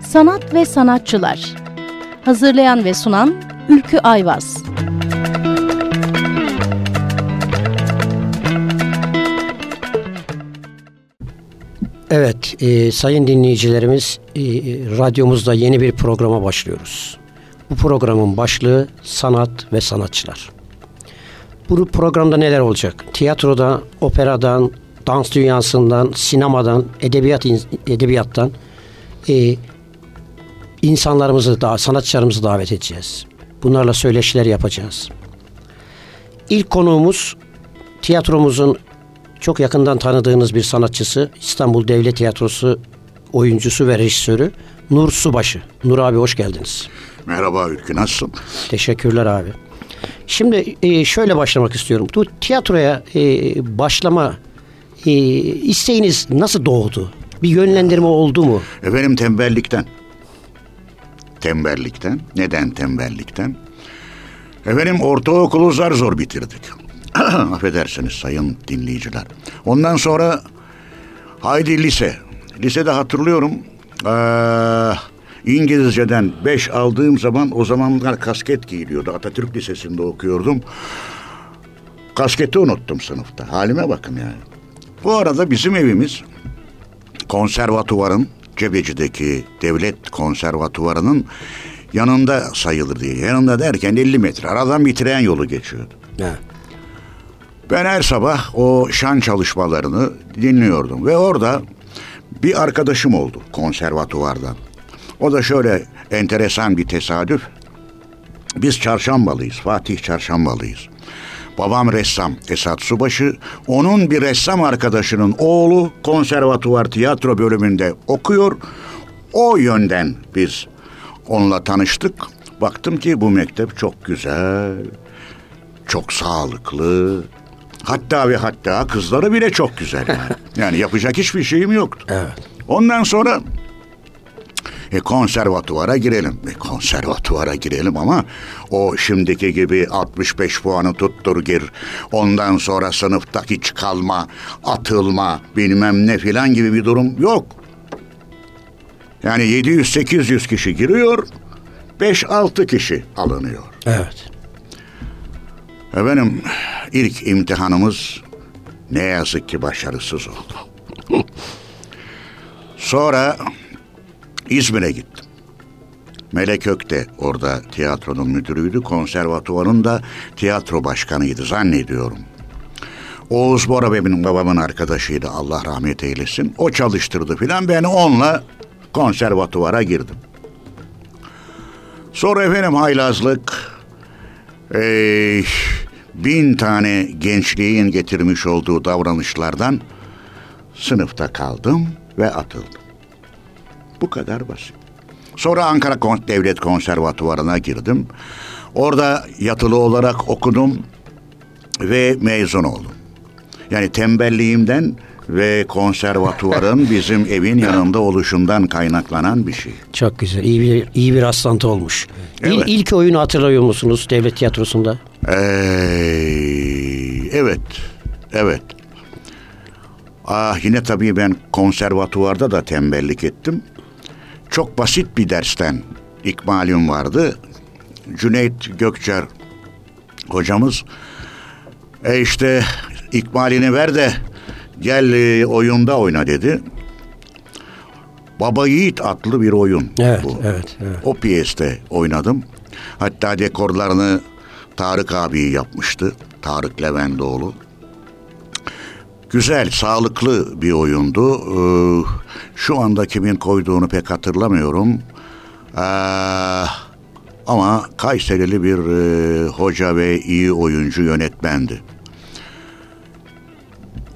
Sanat ve Sanatçılar Hazırlayan ve sunan Ülkü Ayvaz Evet, e, sayın dinleyicilerimiz, e, radyomuzda yeni bir programa başlıyoruz. Bu programın başlığı sanat ve sanatçılar. Bu programda neler olacak? Tiyatroda, operadan, dans dünyasından, sinemadan, edebiyat edebiyattan e, insanlarımızı, da, sanatçılarımızı davet edeceğiz. Bunlarla söyleşiler yapacağız. İlk konuğumuz tiyatromuzun çok yakından tanıdığınız bir sanatçısı, İstanbul Devlet Tiyatrosu oyuncusu ve rejisörü Nur Subaşı. Nur abi hoş geldiniz. Merhaba Ülkü nasılsın? Teşekkürler abi. Şimdi e, şöyle başlamak istiyorum. Bu tiyatroya e, başlama e, isteğiniz nasıl doğdu? Bir yönlendirme oldu mu? Efendim tembellikten. Tembellikten. Neden tembellikten? Efendim ortaokulu zar zor bitirdik. Affedersiniz sayın dinleyiciler. Ondan sonra haydi lise. Lisede hatırlıyorum. Ee, İngilizceden 5 aldığım zaman o zamanlar kasket giyiliyordu. Atatürk Lisesi'nde okuyordum. Kasketi unuttum sınıfta. Halime bakın yani. Bu arada bizim evimiz konservatuvarın Cebeci'deki devlet konservatuvarının yanında sayılır diye. Yanında derken 50 metre aradan bir tren yolu geçiyordu. Evet. Ben her sabah o şan çalışmalarını dinliyordum ve orada bir arkadaşım oldu konservatuvardan. O da şöyle enteresan bir tesadüf. Biz çarşambalıyız, Fatih çarşambalıyız. Babam ressam Esat Subaşı, onun bir ressam arkadaşının oğlu konservatuvar tiyatro bölümünde okuyor. O yönden biz onunla tanıştık. Baktım ki bu mektep çok güzel, çok sağlıklı, Hatta ve hatta kızları bile çok güzel yani. yani yapacak hiçbir şeyim yoktu. Evet. Ondan sonra e, konservatuvara girelim. E, konservatuvara girelim ama o şimdiki gibi 65 puanı tuttur gir. Ondan sonra sınıfta hiç kalma, atılma, bilmem ne filan gibi bir durum yok. Yani 700-800 kişi giriyor, 5-6 kişi alınıyor. Evet. Efendim ilk imtihanımız ne yazık ki başarısız oldu. Sonra İzmir'e gittim. Melek Ök de orada tiyatronun müdürüydü. Konservatuvarın da tiyatro başkanıydı zannediyorum. Oğuz Bora benim babamın arkadaşıydı Allah rahmet eylesin. O çalıştırdı filan ben onunla konservatuvara girdim. Sonra efendim haylazlık, ee, bin tane gençliğin getirmiş olduğu davranışlardan sınıfta kaldım ve atıldım. Bu kadar basit. Sonra Ankara Devlet Konservatuvarı'na girdim. Orada yatılı olarak okudum ve mezun oldum. Yani tembelliğimden ve konservatuvarın bizim evin yanında oluşundan kaynaklanan bir şey. Çok güzel. İyi bir iyi bir rastlantı olmuş. Evet. İl, ilk oyunu hatırlıyor musunuz devlet tiyatrosunda? Ee, evet. Evet. Ah yine tabii ben konservatuvarda da tembellik ettim. Çok basit bir dersten ikmalim vardı. Cüneyt Gökçer hocamız e işte ikmalini ver de gel e, oyunda oyna dedi. Baba Yiğit adlı bir oyun evet, bu. Evet, evet. O piyeste oynadım. Hatta dekorlarını Tarık abi yapmıştı. Tarık Levendoğlu. Güzel, sağlıklı bir oyundu. Ee, şu anda kimin koyduğunu pek hatırlamıyorum. Ee, ama Kayserili bir e, hoca ve iyi oyuncu yönetmendi.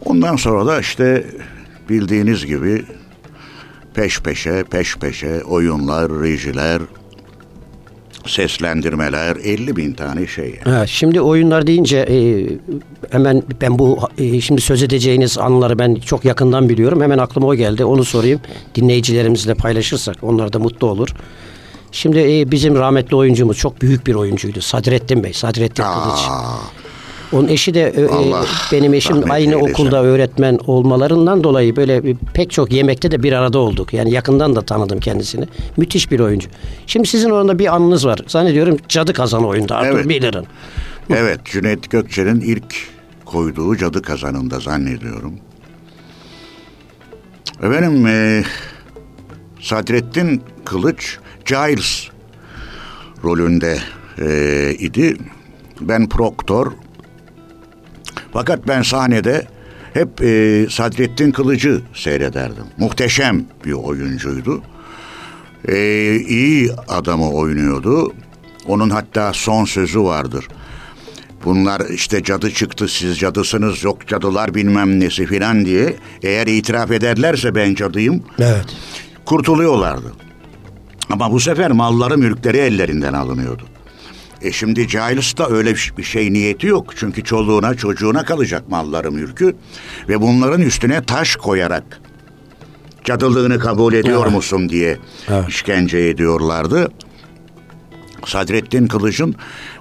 Ondan sonra da işte bildiğiniz gibi peş peşe peş peşe oyunlar, rejiler, seslendirmeler 50 bin tane şey. Yani. Evet, şimdi oyunlar deyince e, hemen ben bu e, şimdi söz edeceğiniz anları ben çok yakından biliyorum. Hemen aklıma o geldi. Onu sorayım. Dinleyicilerimizle paylaşırsak onlar da mutlu olur. Şimdi e, bizim rahmetli oyuncumuz çok büyük bir oyuncuydu. Sadrettin Bey, Sadrettin Aa, Kılıç. Onun eşi de e, Allah benim eşim aynı eylesin. okulda öğretmen olmalarından dolayı böyle pek çok yemekte de bir arada olduk. Yani yakından da tanıdım kendisini. Müthiş bir oyuncu. Şimdi sizin orada bir anınız var. Zannediyorum Cadı Kazan oyunda Arthur Evet. Miller'ın. Evet, Cüneyt Gökçe'nin ilk koyduğu cadı kazanında zannediyorum. Efendim, e, Sadrettin Kılıç, Giles rolünde e, idi. Ben Proktor. Fakat ben sahnede hep e, Sadrettin Kılıç'ı seyrederdim. Muhteşem bir oyuncuydu. E, iyi adamı oynuyordu. Onun hatta son sözü vardır. Bunlar işte cadı çıktı siz cadısınız yok cadılar bilmem nesi filan diye eğer itiraf ederlerse ben cadıyım Evet. kurtuluyorlardı. Ama bu sefer malları mülkleri ellerinden alınıyordu. E şimdi Giles'ta öyle bir- şey niyeti yok. Çünkü çoluğuna çocuğuna kalacak malları mülkü. Ve bunların üstüne taş koyarak cadılığını kabul ediyor Evet. musun diye Evet. işkence ediyorlardı. Sadrettin Kılıç'ın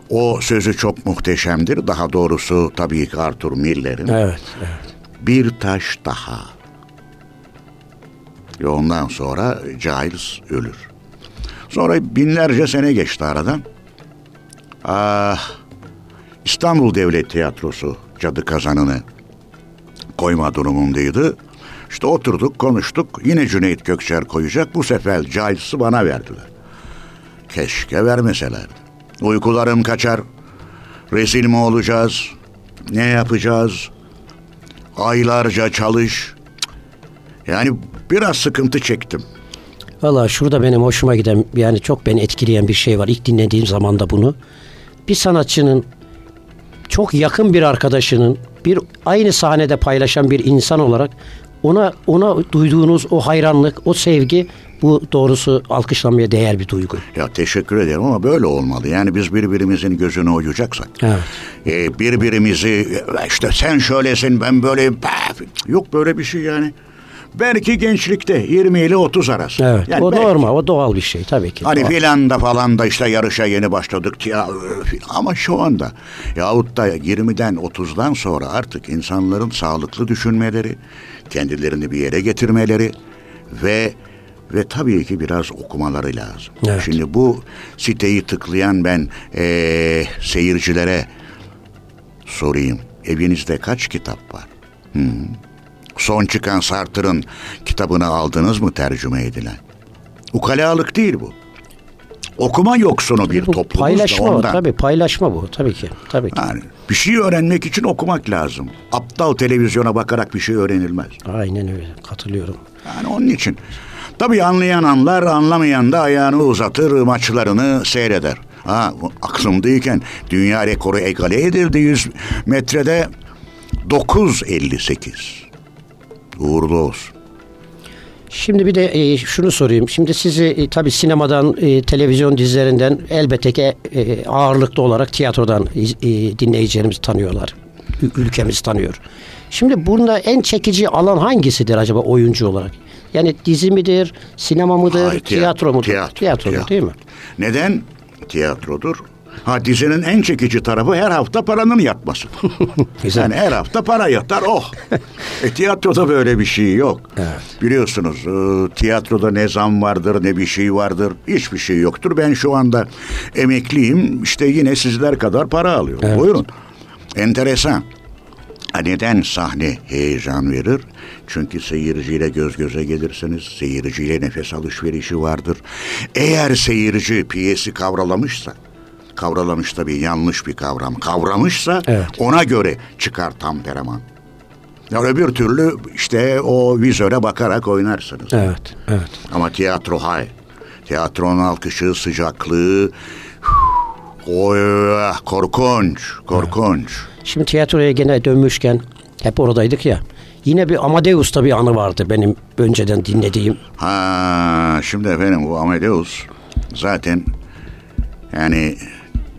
o sözü çok muhteşemdir. Daha doğrusu tabii ki Arthur Miller'in. Evet. evet. Bir taş daha. Ve ondan sonra Giles ölür. Sonra binlerce sene geçti aradan. Ah, İstanbul Devlet Tiyatrosu cadı kazanını koyma durumundaydı. İşte oturduk konuştuk. Yine Cüneyt Gökçer koyacak. Bu sefer Giles'ı bana verdiler. Keşke vermeselerdi. Uykularım kaçar. Rezil mi olacağız? Ne yapacağız? Aylarca çalış. Yani biraz sıkıntı çektim. Valla şurada benim hoşuma giden yani çok beni etkileyen bir şey var. İlk dinlediğim zaman da bunu. Bir sanatçının çok yakın bir arkadaşının bir aynı sahnede paylaşan bir insan olarak ona ona duyduğunuz o hayranlık, o sevgi bu doğrusu alkışlanmaya değer bir duygu. Ya teşekkür ederim ama böyle olmalı. Yani biz birbirimizin gözünü oyacaksak. Evet. e, birbirimizi işte sen şöylesin ben böyle yok böyle bir şey yani. Belki gençlikte 20 ile 30 arası. Evet. Yani o belki. normal, o doğal bir şey tabii ki. Hani filan da falan da işte yarışa yeni başladık ya ama şu anda yahut da 20'den 30'dan sonra artık insanların sağlıklı düşünmeleri, kendilerini bir yere getirmeleri ve ve tabii ki biraz okumaları lazım. Evet. Şimdi bu siteyi tıklayan ben eee, seyircilere sorayım. Evinizde kaç kitap var? Hı. Son çıkan Sartre'ın kitabını aldınız mı tercüme edilen? Ukalalık değil bu. Okuma yoksunu bir bu toplumuz da paylaşma o, ondan. tabii paylaşma bu tabii ki. Tabii ki. Yani bir şey öğrenmek için okumak lazım. Aptal televizyona bakarak bir şey öğrenilmez. Aynen öyle. Katılıyorum. Yani onun için. Tabii anlayan anlar, anlamayan da ayağını uzatır, maçlarını seyreder. Ha, aklımdayken dünya rekoru egale edildi 100 metrede 9.58. Uğurlu olsun. Şimdi bir de e, şunu sorayım. Şimdi sizi e, tabii sinemadan, e, televizyon dizilerinden elbette ki e, ağırlıklı olarak tiyatrodan e, dinleyicilerimiz tanıyorlar. Ülkemiz tanıyor. Şimdi bunda en çekici alan hangisidir acaba oyuncu olarak? Yani dizi midir, sinema mıdır, Hayır, tiyatro mudur? Tiyatro. Tiyatrodur tiyatro. değil mi? Neden? Tiyatrodur. Ha dizinin en çekici tarafı her hafta paranın yatması. Yani her hafta para yatar oh. e, tiyatroda böyle bir şey yok. Biliyorsunuz e, tiyatroda ne zam vardır ne bir şey vardır. Hiçbir şey yoktur. Ben şu anda emekliyim. İşte yine sizler kadar para alıyorum. Buyurun. Enteresan. Neden sahne heyecan verir? Çünkü seyirciyle göz göze gelirsiniz. Seyirciyle nefes alışverişi vardır. Eğer seyirci piyesi kavralamışsa, kavralamış tabii yanlış bir kavram, kavramışsa Evet. ona göre çıkar tam tereman. Ya öbür türlü işte o vizöre bakarak oynarsınız. Evet, evet. Ama tiyatro hay. Tiyatronun alkışı, sıcaklığı, oy, korkunç, korkunç. Şimdi tiyatroya gene dönmüşken hep oradaydık ya. Yine bir Amadeus'ta bir anı vardı benim önceden dinlediğim. Ha şimdi efendim bu Amadeus zaten yani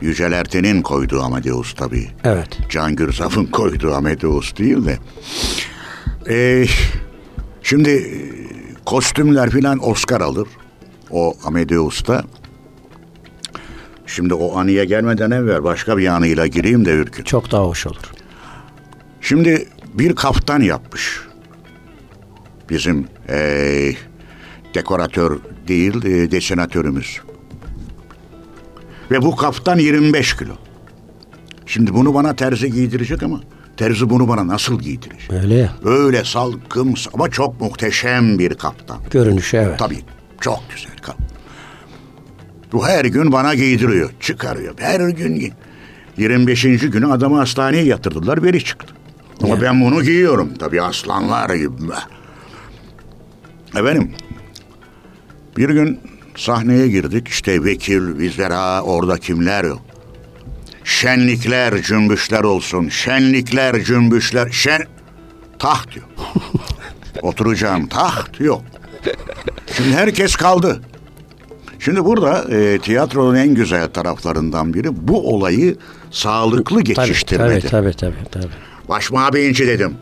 Yücel Erten'in koyduğu Amadeus tabii. Evet. Can Gürzap'ın koyduğu Amadeus değil de. Ee, şimdi e, kostümler filan Oscar alır. O Amadeus'ta. Şimdi o anıya gelmeden evvel başka bir anıyla gireyim de Ürkün. Çok daha hoş olur. Şimdi bir kaftan yapmış. Bizim ee, dekoratör değil e, desenatörümüz. Ve bu kaftan 25 kilo. Şimdi bunu bana terzi giydirecek ama terzi bunu bana nasıl giydirecek? Öyle ya. Öyle salkım ama çok muhteşem bir kaftan. Görünüşü evet. Tabii çok güzel kap. Bu her gün bana giydiriyor, çıkarıyor. Her gün giy- 25. günü adamı hastaneye yatırdılar, veri çıktı. Ama ben bunu giyiyorum. Tabii aslanlar gibi. Efendim, bir gün sahneye girdik. İşte vekil, vizera, orada kimler yok. Şenlikler, cümbüşler olsun. Şenlikler, cümbüşler. Şen... Taht yok. Oturacağım taht yok. Şimdi herkes kaldı. Şimdi burada e, tiyatronun en güzel taraflarından biri bu olayı sağlıklı geçiştirmedi. tabii, tabii, tabii, tabii. Başma Beyinci dedim.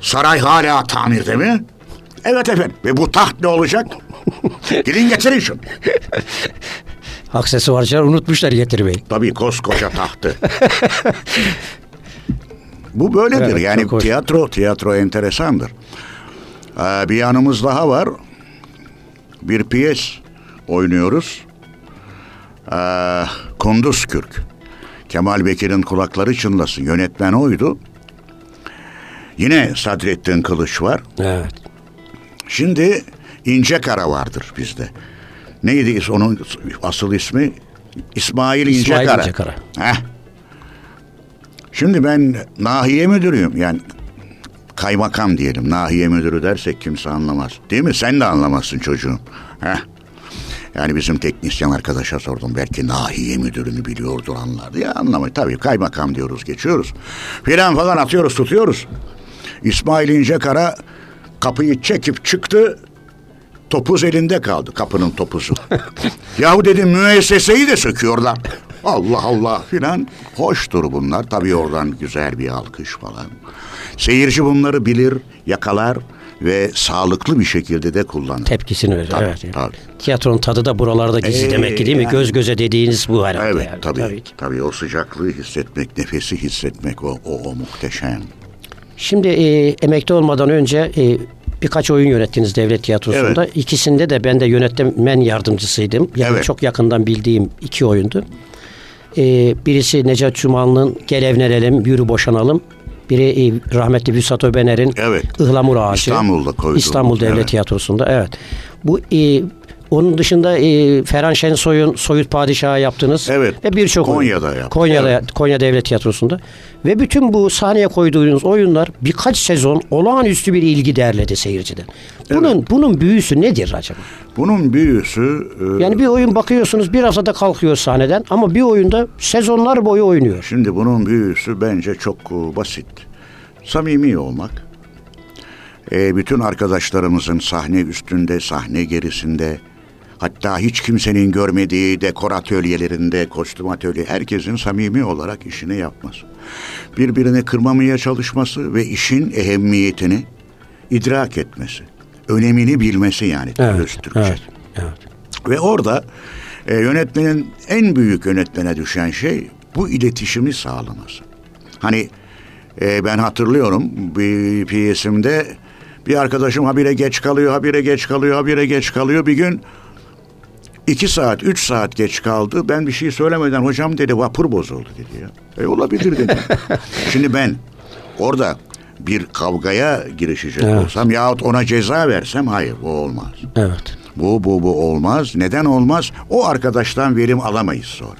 Saray hala tamirde mi? Evet efendim. Ve bu taht ne olacak? Gidin getirin şunu. Aksesuarcılar unutmuşlar getirmeyi. Tabii koskoca tahtı. Bu böyledir. Evet, yani tiyatro tiyatro enteresandır. Ee, bir yanımız daha var. Bir piyes oynuyoruz. Ee, Kunduz Kürk. Kemal Bekir'in kulakları çınlasın. Yönetmen oydu. Yine Sadrettin Kılıç var. Evet. Şimdi İnce Kara vardır bizde. Neydi onun asıl ismi? İsmail İnce İsmail Kara. İncekara. Heh. Şimdi ben nahiye müdürüyüm. Yani kaymakam diyelim. Nahiye müdürü dersek kimse anlamaz. Değil mi? Sen de anlamazsın çocuğum. Heh. Yani bizim teknisyen arkadaşa sordum. Belki nahiye müdürünü biliyordur anlardı. Ya anlamayı tabii kaymakam diyoruz geçiyoruz. Filan falan atıyoruz tutuyoruz. İsmail İncekara kapıyı çekip çıktı. Topuz elinde kaldı kapının topuzu. Yahu dedim müesseseyi de söküyorlar. Allah Allah filan. Hoştur bunlar. Tabii oradan güzel bir alkış falan. Seyirci bunları bilir, yakalar ve sağlıklı bir şekilde de kullanır. Tepkisini verir. Tabii, evet. tabii. Tiyatronun tadı da buralarda gizli Ee, demek ki değil mi? yani- Göz göze dediğiniz bu herhalde. Evet yani. tabii, tabii, ki. o sıcaklığı hissetmek, nefesi hissetmek o, o, o muhteşem. Şimdi e, emekli olmadan önce e, birkaç oyun yönettiniz devlet tiyatrosunda. Evet. İkisinde de ben de yönetmen yardımcısıydım. Yani Evet. çok yakından bildiğim iki oyundu. E, birisi Necat Cumalı'nın Gel evlenelim, yürü boşanalım. Biri e, rahmetli Vüsat Öbener'in Evet. Ihlamur Ağacı. İstanbul'da koyduğumuz, İstanbul Devlet evet. Tiyatrosu'nda evet. Bu e, onun dışında e, Ferhan Şensoy'un Soyut Padişahı yaptınız. Evet. Ve birçok. Konya'da yaptık, Konya'da, evet. Konya Devlet Tiyatrosu'nda. Ve bütün bu sahneye koyduğunuz oyunlar birkaç sezon olağanüstü bir ilgi derledi seyirciden. Bunun bunun büyüsü nedir acaba? Bunun büyüsü e, Yani bir oyun bakıyorsunuz bir haftada kalkıyor sahneden ama bir oyunda sezonlar boyu oynuyor. Şimdi bunun büyüsü bence çok e, basit. Samimi olmak. E, bütün arkadaşlarımızın sahne üstünde, sahne gerisinde, hatta hiç kimsenin görmediği dekor atölyelerinde, kostüm atölye, herkesin samimi olarak işini yapması. Birbirini kırmamaya çalışması ve işin ehemmiyetini idrak etmesi. Önemini bilmesi yani. düz Türkçe. evet, evet. Ve orada e, yönetmenin en büyük yönetmene düşen şey bu iletişimi sağlaması. Hani e, ben hatırlıyorum bir piyesimde bir arkadaşım habire geç kalıyor, habire geç kalıyor, habire geç kalıyor. Bir gün iki saat, üç saat geç kaldı. Ben bir şey söylemeden hocam dedi vapur bozuldu dedi ya. E olabilir dedim. Şimdi ben orada bir kavgaya girişecek Evet. olsam yahut ona ceza versem hayır bu olmaz. Evet. Bu bu bu olmaz. Neden olmaz? O arkadaştan verim alamayız sonra.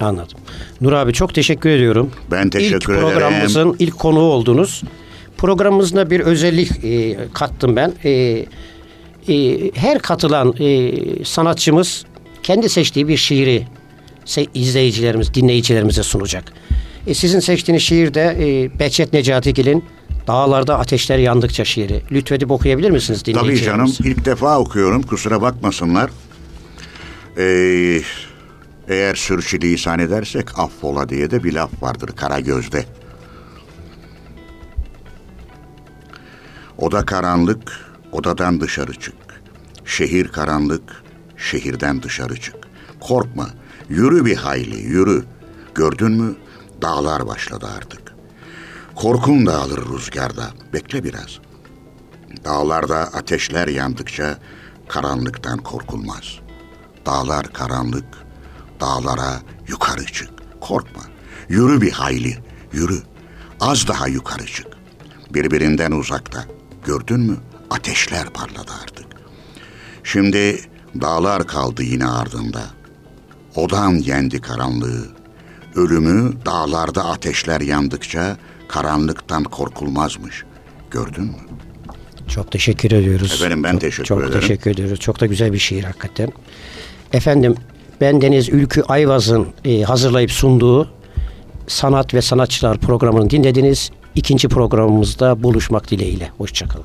Anladım. Nur abi çok teşekkür ediyorum. Ben teşekkür ilk ederim. programımızın ilk konuğu oldunuz. Programımızda bir özellik e, kattım ben. E, e, her katılan e, sanatçımız kendi seçtiği bir şiiri izleyicilerimiz, dinleyicilerimize sunacak. E, sizin seçtiğiniz şiir de e, Behçet Necatigil'in Dağlarda Ateşler Yandıkça şiiri. Lütfedip okuyabilir misiniz Tabii canım dinleyicilerimiz? ilk defa okuyorum. Kusura bakmasınlar. Ee, eğer sürçülisan edersek affola diye de bir laf vardır Karagöz'de. Oda karanlık, odadan dışarı çık. Şehir karanlık, şehirden dışarı çık. Korkma, Yürü bir hayli yürü. Gördün mü? Dağlar başladı artık. Korkun dağılır rüzgarda. Bekle biraz. Dağlarda ateşler yandıkça karanlıktan korkulmaz. Dağlar karanlık, dağlara yukarı çık. Korkma. Yürü bir hayli, yürü. Az daha yukarı çık. Birbirinden uzakta. Gördün mü? Ateşler parladı artık. Şimdi dağlar kaldı yine ardında. Odan yendi karanlığı. Ölümü dağlarda ateşler yandıkça karanlıktan korkulmazmış. Gördün mü? Çok teşekkür ediyoruz. Efendim ben çok, teşekkür çok ederim. Çok teşekkür ediyoruz. Çok da güzel bir şiir hakikaten. Efendim ben Deniz Ülkü Ayvaz'ın e, hazırlayıp sunduğu Sanat ve Sanatçılar programını dinlediniz. İkinci programımızda buluşmak dileğiyle. Hoşçakalın.